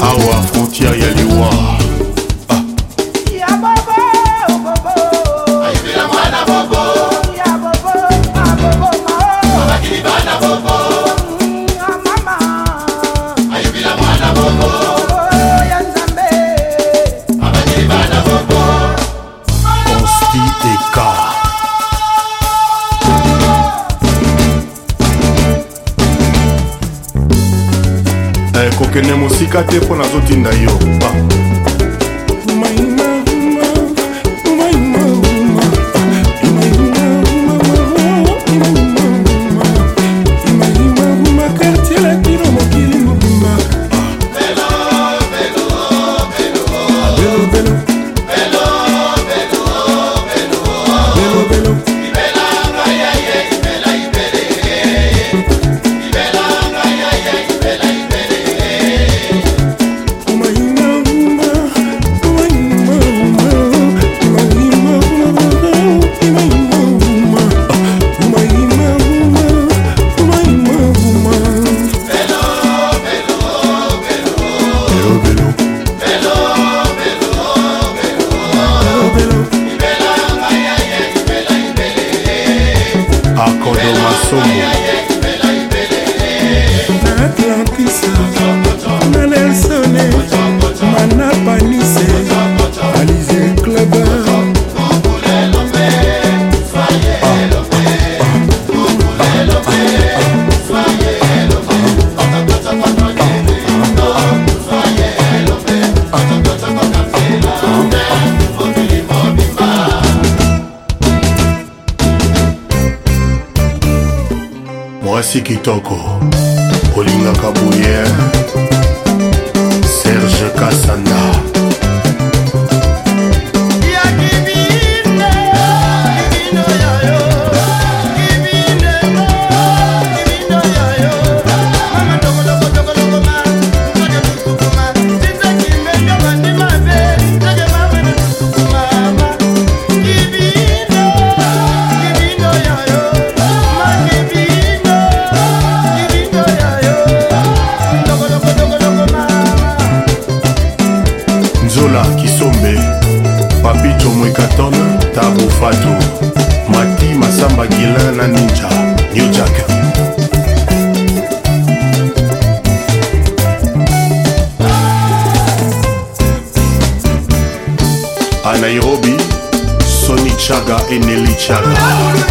awa frontiere ya liwa nakende mosika te mpo nazotinda yo ba ah. makasi kitoko olingaka boye in the literature.